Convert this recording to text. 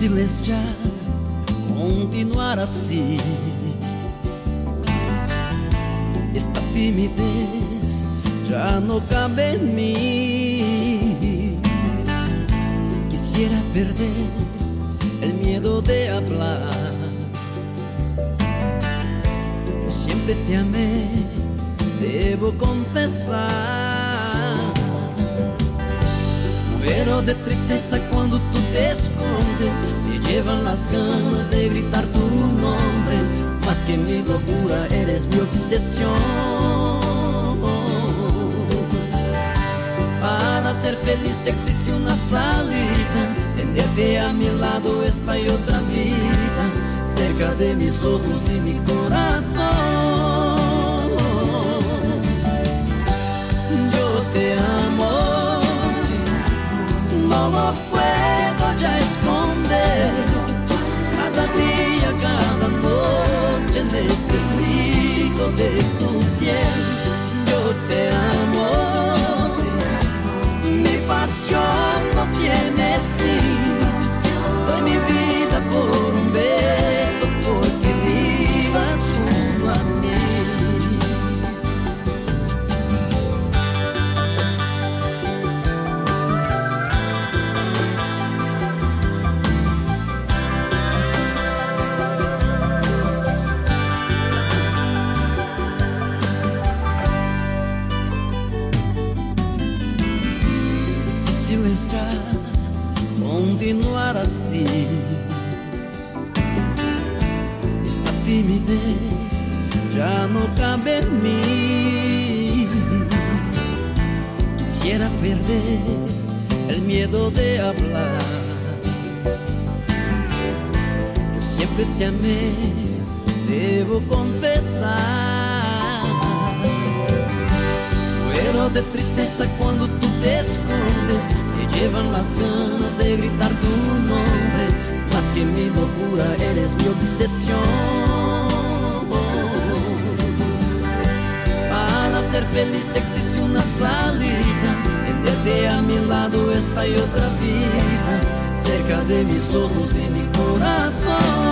Ya continuar así. Esta timidez ya no cabe en mí. Quisiera perder el miedo de hablar. Yo siempre te amé, debo confesar. Muero de tristeza cuando tú te. Llevan las ganas de gritar tu nombre. Más que mi locura, eres mi obsesión. Para ser feliz existe una salida. Tenerte a mi lado esta y otra vida. Cerca de mis ojos y mi corazón. Ya continuar así. Esta timidez ya no cabe en mí. Quisiera perder el miedo de hablar. Yo siempre te amé, debo confesar. Muero de tristeza cuando tú te escondes. Llevan las ganas de gritar tu nombre. Más que mi locura, eres mi obsesión. Para ser feliz existe una salida. Tenerte a mi lado esta y otra vida. Cerca de mis ojos y mi corazón.